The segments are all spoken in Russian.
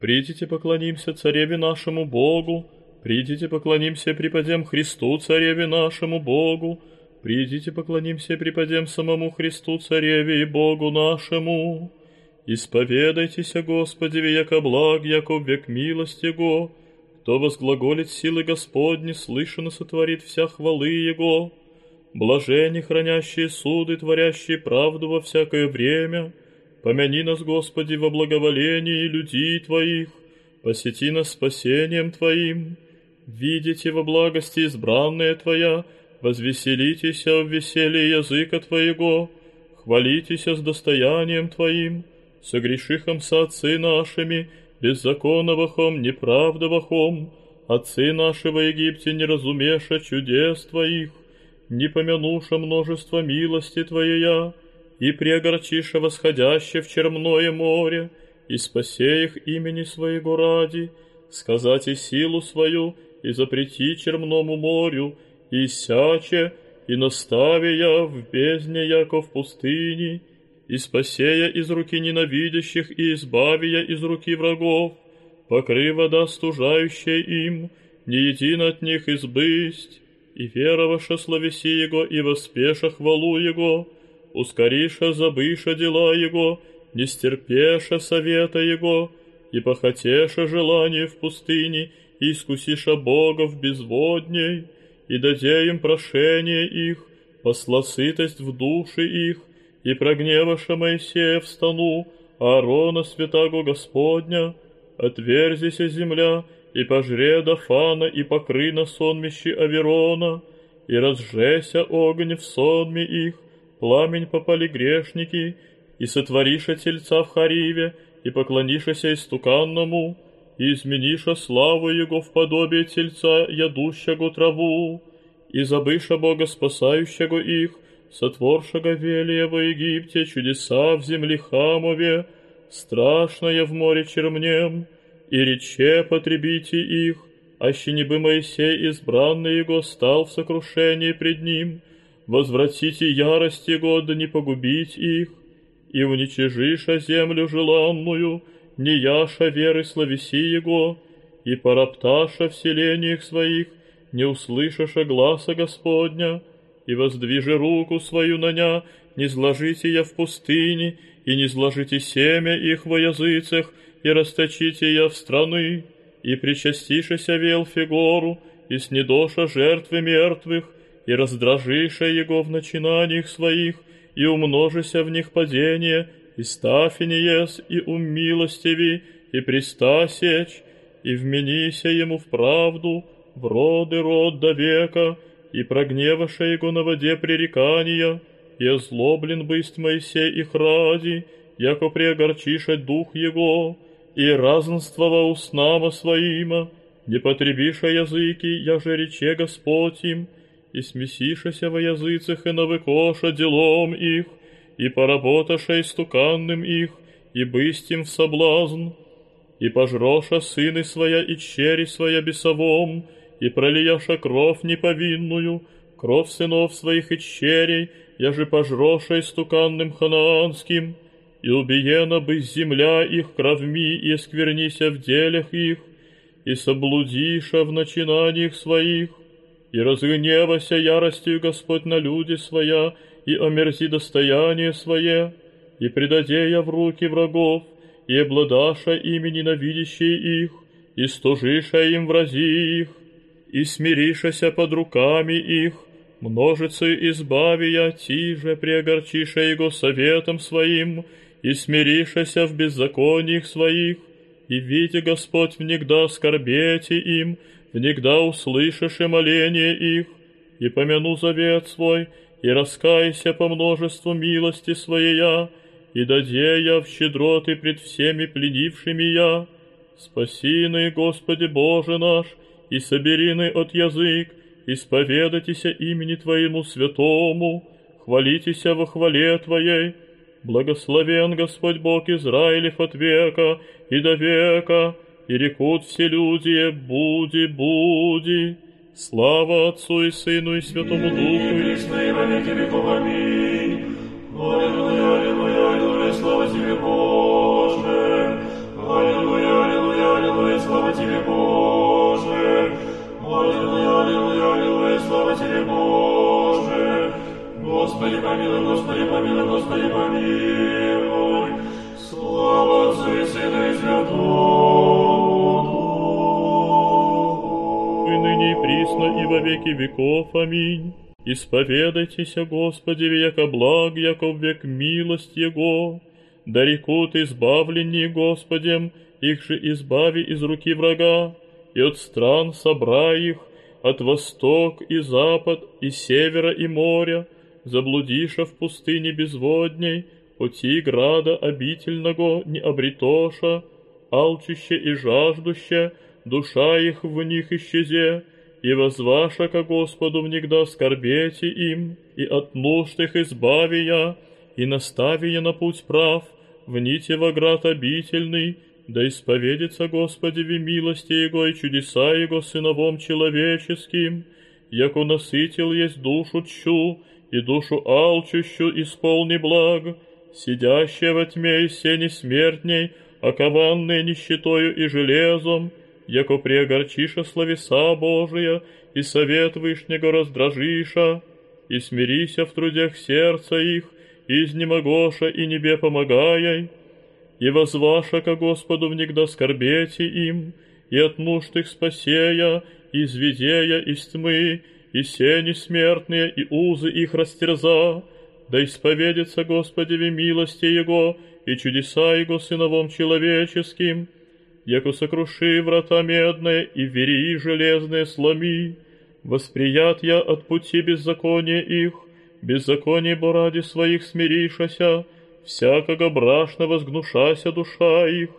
Придите поклонимся цареве нашему Богу, придите поклонимся преподем Христу цареве нашему Богу, придите поклонимся преподем самому Христу цареве и Богу нашему. Исповедайтесь, Господи, яко благ, яко век милость Его, кто возглаголит силы Господни, слышно сотворит вся хвалы Его. Блажени, хранящие суды, творящие правду во всякое время, помяни нас, Господи, во благоволении людей Твоих, посети нас спасением Твоим, видите во благости избранная Твоя, возвеселитесь в веселье языка Твоего, хвалитесь с достоянием Твоим, согрешихом со отцы нашими, беззаконовахом, неправдовахом, отцы наши во Египте не разумеша чудес Твоих, не помянуша множество милости Твоя, и преогорчиша восходяще в черное море, и спасе их имени Своего ради, сказать и силу свою, и запрети черному морю, и сяче, и настави я в бездне, яко в пустыне, и спасея из руки ненавидящих, и избавия из руки врагов, покры вода стужающая им, не един от них избысть, и вероваша славеси Его, и воспеша хвалу Его, ускориша забыша дела Его, не стерпеша совета Его, и похотеша желание в пустыне, и искусиша Бога в безводней, и даде им прошение их, посла сытость в души их, и прогневаша Моисея в стану, Аарона святаго Господня, отверзися земля, и пожре Дафана, и покры на сонмище Аверона, и разжеся огонь в сонме их, пламень попали грешники, и сотвориша тельца в Хариве, и поклонишася истуканному, и измениша славу его в подобие тельца, ядущего траву, и забыша Бога спасающего их, сотворшего велия во Египте чудеса в земле Хамове, страшное в море чернем, и рече потребите их, аще не бы Моисей избранный его стал в сокрушении пред ним, возвратите ярость его, да не погубить их, и уничижиша землю желанную, не яша веры славеси его, и поропташа в селениях своих, не услышаша гласа Господня, и воздвижи руку свою на ня, не сложите я в пустыне, и не сложите семя их во языцах, и расточите я в страны, и причастишися вел фигору, и снедоша жертвы мертвых, и раздражиша его в начинаниях своих, и умножися в них падение, и ставь ес, и умилостиви, и приста сечь, и вменися ему в правду, в роды род до века, и прогневаша его на воде пререкания, и озлоблен бысть Моисей их ради, яко преогорчиша дух его, и разнствова уснама своима, не потребиша языки, я же рече Господь им, и смесишася во языцах и навыкоша делом их, и поработаша истуканным их, и бысть им в соблазн, и пожроша сыны своя и чери своя бесовом, и пролияша кровь неповинную, кровь сынов своих и черей, я же пожроша истуканным ханаанским, и убиена бы земля их кровми, и сквернися в делях их, и соблудиша в начинаниях своих, и разгневася яростью Господь на люди своя, и омерзи достояние свое, и предаде я в руки врагов, и обладаша ими ненавидящие их, и стужиша им врази их, и смиришася под руками их, множицей избави я, тиже преогорчиша его советом своим, и смиришася в беззакониях своих, и видя Господь внегда скорбете им, внегда услышишь и моление их, и помяну завет свой, и раскайся по множеству милости своей и даде я в щедроты пред всеми пленившими я. Спаси ны, Господи Боже наш, и собери ны от язык, исповедайтеся имени Твоему святому, хвалитеся во хвале Твоей, Благословен Господь Бог Израилев от века и до века, и рекут все люди, буди, буди. Слава Отцу и Сыну и Святому Духу. И и во веки веков. Аминь. Веков. Аминь. Исповедайтесь, Господи, яко благ, яко в век милость Его. Да рекут избавленние Господем, их же избави из руки врага, и от стран собра их, от восток и запад, и севера и моря, заблудиша в пустыне безводней, пути града обительного не обретоша, алчуще и жаждуще, душа их в них исчезе, и возваша ко Господу внегда скорбете им, и от их избави я, и настави я на путь прав, в нити во град обительный, да исповедится Господи в милости Его и чудеса Его сыновом человеческим, яко насытил есть душу чу, и душу алчущу исполни благ, сидящая во тьме и сени смертней, окованные нищетою и железом, яко приогорчиша словеса Божия, и совет Вышнего раздражиша, и смирися в трудях сердца их, изнемогоша и небе помогаяй, и возваша ко Господу внегда скорбете им, и от нужд их спасея, и изведея из тьмы, и сени смертные, и узы их растерза, да исповедится Господи в милости Его, и чудеса Его сыновом человеческим, яко сокруши врата медные и вери железные сломи, восприят я от пути беззакония их, беззаконие бо ради своих смиришася, всякого брашно возгнушася душа их,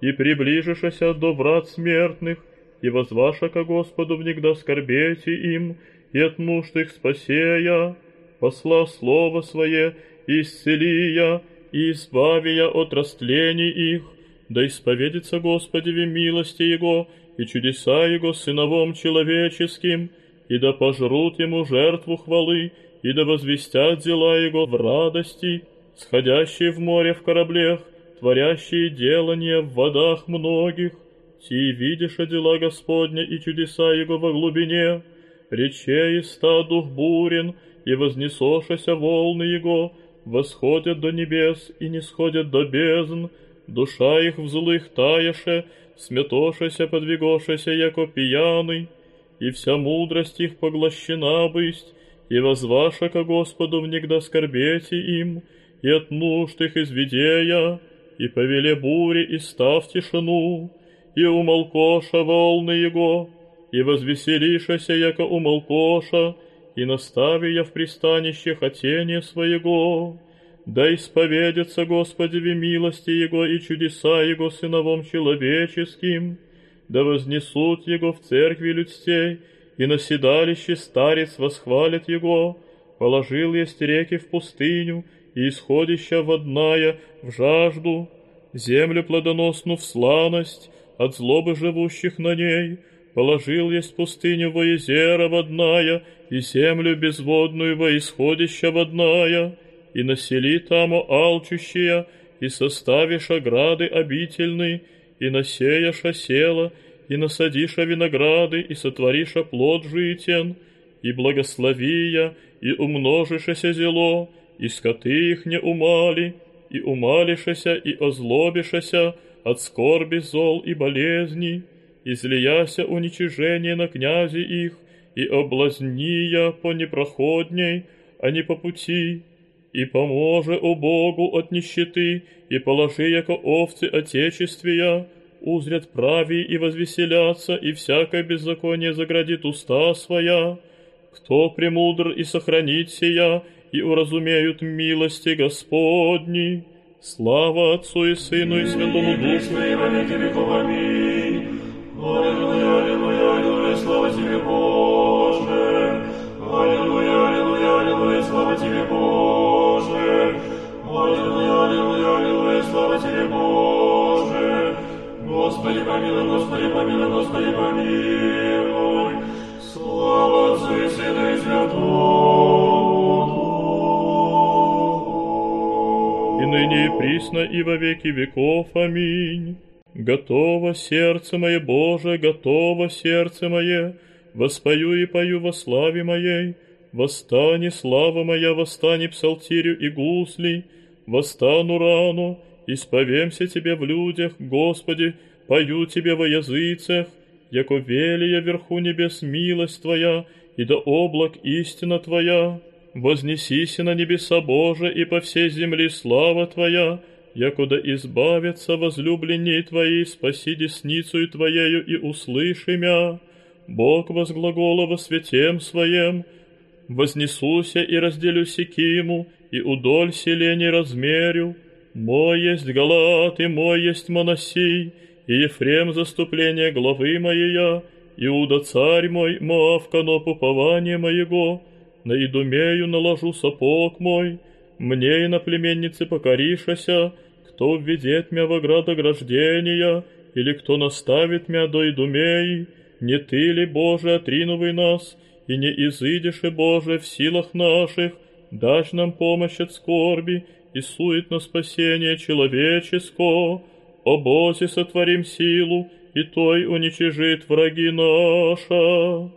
и приближишася до врат смертных, и возваша ко Господу внегда скорбете им, и от нужд их спасея, посла слово свое, исцелия, и избавия от растлений их, да исповедится Господи в милости Его и чудеса Его сыновом человеческим, и да пожрут Ему жертву хвалы, и да возвестят дела Его в радости, сходящие в море в кораблях, творящие делания в водах многих, ти видишь дела Господня и чудеса Его во глубине, речей и ста дух бурен, и вознесошася волны Его, восходят до небес и не сходят до бездн, душа их в злых таяше, сметошася подвигошася, яко пьяный, и вся мудрость их поглощена бысть, и возваша ко Господу внегда скорбете им, и от нужд их изведея, и повеле бури и став тишину, и умолкоша волны его, и возвеселишася, яко умолкоша, и настави я в пристанище хотения своего, да исповедится Господи в милости Его и чудеса Его сыновом человеческим, да вознесут Его в церкви людстей, и на седалище старец восхвалит Его, положил есть реки в пустыню, и исходища водная в жажду, землю плодоносну в сланость, от злобы живущих на ней, положил есть пустыню во езера водная, и землю безводную во исходища водная, и насели тамо алчущие, и составишь ограды обительный, и насеяша села, и насадиша винограды, и сотвориша плод житен, и благословия, и умножишася зело, и скоты их не умали, и умалишася, и озлобишася от скорби, зол и болезни, и злияся уничижение на князи их, и облазния по непроходней, а не по пути, и поможе, о Богу, от нищеты, и положи, яко овцы отечествия, узрят прави и возвеселятся, и всякое беззаконие заградит уста своя. Кто премудр и сохранит сия, и уразумеют милости Господни. Слава Отцу и Сыну и Святому Духу. и во веки веков. Аминь. Аллилуйя, аллилуйя, аллилуйя, слава Тебе, Боже. Аллилуйя, аллилуйя, аллилуйя, слава Тебе, Боже. Аллилуйя, аллилуйя, аллилуйя, слава Тебе, Боже. Господи, помилуй, Господи, помилуй, Господи, помилуй. Слава Отцу и Сыну и Святому и ныне и присно и во веки веков. Аминь. Готово сердце мое, Боже, готово сердце мое, воспою и пою во славе моей. Восстани, слава моя, восстани псалтирю и гусли, восстану рану, исповемся Тебе в людях, Господи, пою Тебе во языцах, яко велия вверху небес милость Твоя, и до облак истина Твоя. Вознесися на небеса Боже, и по всей земле слава Твоя, якуда избавятся возлюбленней Твои, спаси десницу Твоею и услыши мя. Бог возглагола во святем Своем, вознесуся и разделю секиму, и удоль селений размерю. Мой есть Галат, и мой есть Моносий, и Ефрем заступление главы моей, Иуда царь мой, Моав конop упование моего, на Идумею наложу сапог мой, мне и на племеннице покоришася, кто введет мя в оград ограждения, или кто наставит мя до Идумеи, не ты ли, Боже, отринувый нас, и не изыдешь, и Боже, в силах наших, дашь нам помощь от скорби, и сует на спасение человеческого. О Бозе сотворим силу, и той уничижит враги наша.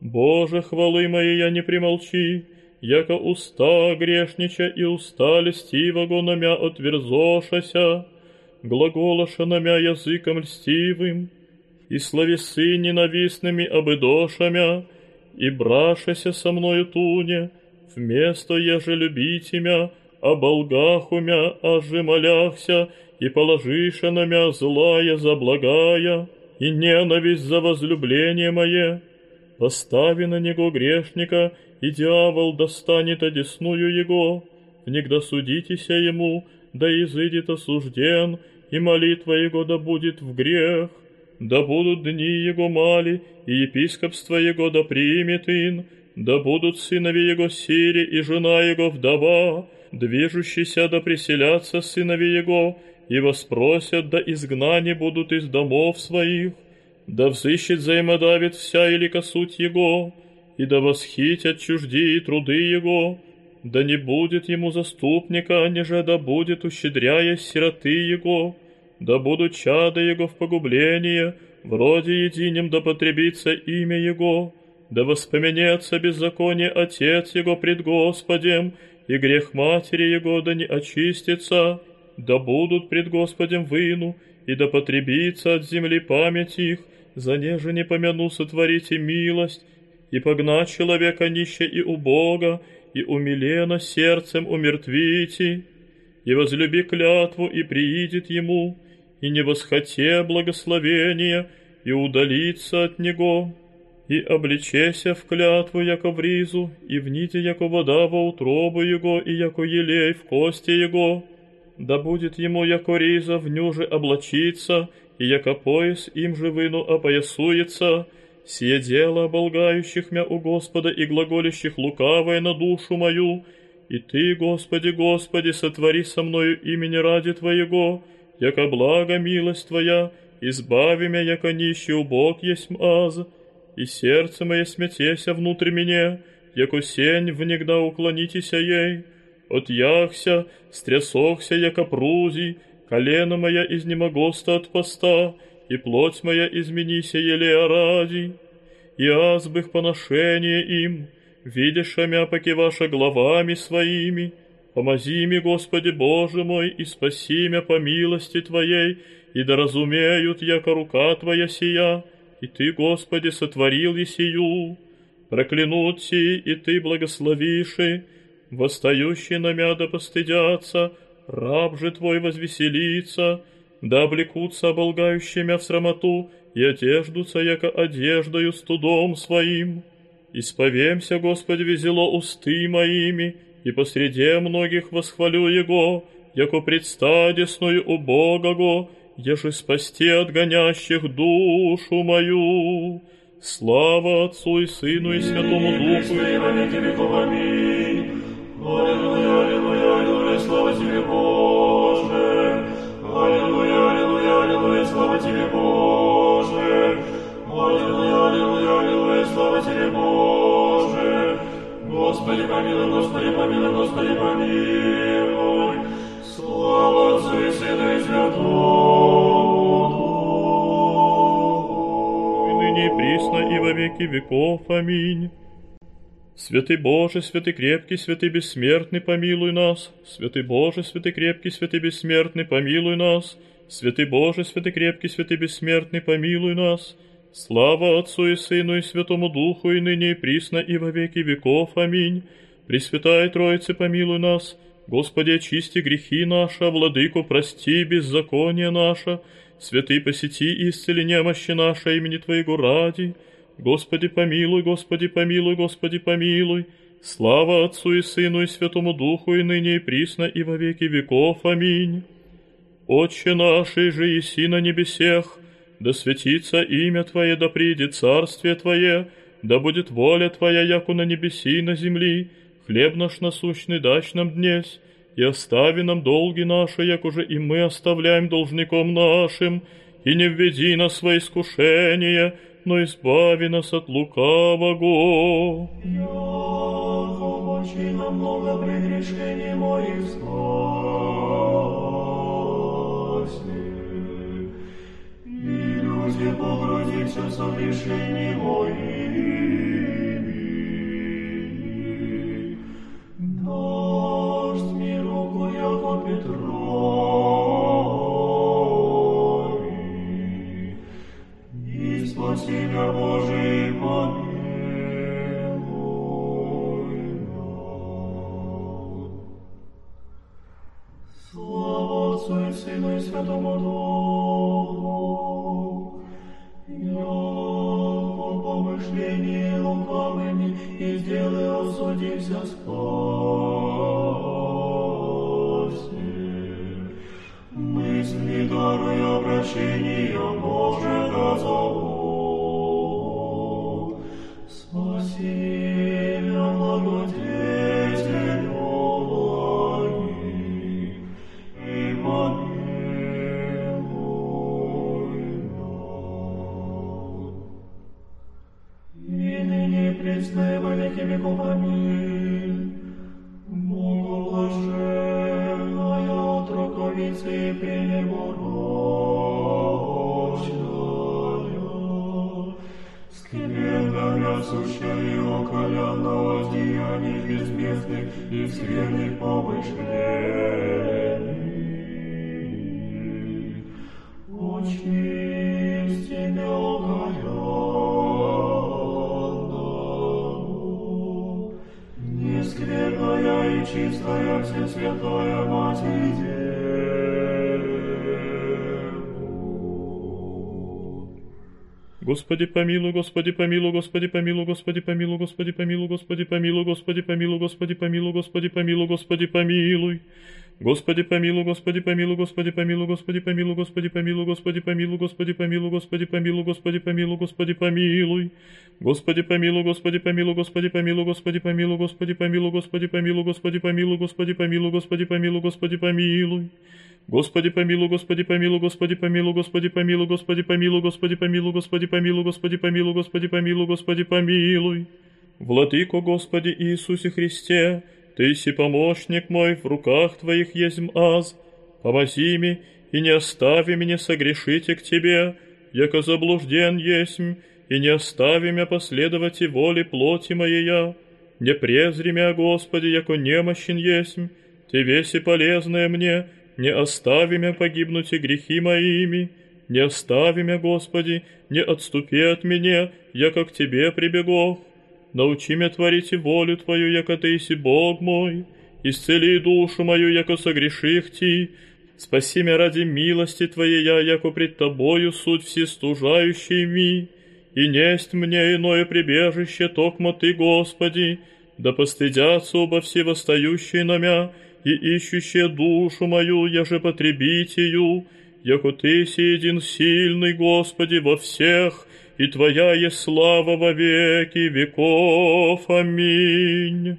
Боже, хвалы мои я не примолчи, яко уста грешнича и уста льстивого намя отверзошася, глаголоша намя языком льстивым, и словесы ненавистными обыдошамя, и брашася со мною туне, вместо еже любить имя, о болгах умя, аже моляхся, и положиша на мя злая за благая, и ненависть за возлюбление мое. Постави на него грешника, и дьявол достанет одесную его. Внегда судитеся ему, да изыдет осужден, и молитва его да будет в грех. Да будут дни его мали, и епископство его да примет ин, да будут сынови его сири, и жена его вдова, движущийся да приселятся сынови его, и воспросят, да изгнани будут из домов своих, да взыщет взаимодавит вся или косуть его, и да восхитят чужди и труды его, да не будет ему заступника, неже да будет ущедряя сироты его, да будут чада его в погубление, вроде единем да потребится имя его, да воспоменется беззаконие отец его пред Господем, и грех матери его да не очистится, да будут пред Господем выну, и да потребится от земли память их, за неже не помяну сотворите милость, и погнать человека нище и убога, и умилено сердцем умертвите, и возлюби клятву, и приидет ему, и не восхоте благословения, и удалиться от него, и обличеся в клятву, яко в ризу, и в нити, яко вода во утробу его, и яко елей в кости его, да будет ему, яко риза, в нюже облачиться, и яко пояс им же выну опоясуется, сие дело оболгающих мя у Господа и глаголящих лукавое на душу мою, и Ты, Господи, Господи, сотвори со мною имени ради Твоего, яко благо милость Твоя, избави мя, яко нищий убог есть маз, и сердце мое смятеся внутрь меня, яко сень внегда уклонитеся ей, отъяхся, стрясохся, яко прузий, колено моя изнемогоста от поста, и плоть моя изменися елея ради, и азбых поношение им, видишь, мя покиваша главами своими, помози ми, Господи Боже мой, и спаси мя по милости Твоей, и да разумеют, яко рука Твоя сия, и Ты, Господи, сотворил и сию, проклянут си, и Ты благословиши, восстающие на мя да постыдятся, раб же Твой возвеселится, да облекутся оболгающими в срамоту и одеждутся, яко одеждою студом своим. Исповемся, Господи, везело усты моими, и посреди многих восхвалю Его, яко предста десную у Бога еже спасти от гонящих душу мою. Слава Отцу и Сыну и Святому Духу. Аллилуйя, помилуй, Господи, помилуй, Господи, помилуй. Слава Отцу и Сыну и Святому Духу. И ныне и присно и во веки веков. Аминь. Святый Боже, святый крепкий, святый бессмертный, помилуй нас. Святый Боже, святый крепкий, святый бессмертный, помилуй нас. Святый Боже, святый крепкий, святый бессмертный, помилуй нас. Слава Отцу и Сыну и Святому Духу, и ныне и присно и во веки веков. Аминь. Пресвятая Троица, помилуй нас. Господи, очисти грехи наши, владыку прости беззаконие наше. Святый посети и исцели немощи наши имени Твоего ради. Господи, помилуй, Господи, помилуй, Господи, помилуй. Слава Отцу и Сыну и Святому Духу, и ныне и присно, и во веки веков. Аминь. Отче наш, и же еси на небесех, да светится имя Твое, да придет царствие Твое, да будет воля Твоя, яку на небеси и на земли. Хлеб наш насущный дашь нам днесь, и остави нам долги наши, як уже и мы оставляем должником нашим, и не введи нас во искушение, но избави нас от лукавого. Яко очень много прегрешений моих спаси, и люди погрузиться согрешений моими. Тебя, Божий, помилуй. Нескверная и чистая Всесвятая Мать и Деву. Господи помилуй, Господи помилуй, Господи помилуй, Господи помилуй, Господи помилуй, Господи помилуй, Господи помилуй, Господи помилуй, Господи помилуй, Господи помилуй. Господи помилуй, Господи помилуй, Господи помилуй, Господи помилуй, Господи помилуй, Господи помилуй, Господи помилуй, Господи помилуй, Господи помилуй, Господи помилуй. Господи помилуй, Господи помилуй, Господи помилуй, Господи помилуй, Господи помилуй, Господи помилуй, Господи помилуй, Господи помилуй, Господи помилуй, Господи помилуй. Господи помилуй, Господи помилуй, Господи помилуй, Господи помилуй, Господи помилуй, Господи помилуй, Господи помилуй, Господи помилуй, Господи помилуй, Господи помилуй. Владыко Господи Иисусе Христе, Ты си помощник мой, в руках Твоих есть аз. Помози ми, и не остави меня согрешите к Тебе, яко заблужден есмь, и не остави меня последовать и воле плоти моей. Не презри меня, Господи, яко немощен есмь, Ты веси полезное мне, не остави меня погибнуть и грехи моими, не остави меня, Господи, не отступи от меня, яко к Тебе прибегох. Научи меня творить и волю Твою, яко Ты си Бог мой, исцели душу мою, яко согреших Ти, спаси меня ради милости Твоей, я, яко пред Тобою суть всестужающий ми, и несть мне иное прибежище, токмо Ты, Господи, да постыдятся оба все восстающие на мя, и ищущие душу мою, я же потребитию, яко Ты си един сильный, Господи, во всех, и Твоя есть слава во веки веков. Аминь.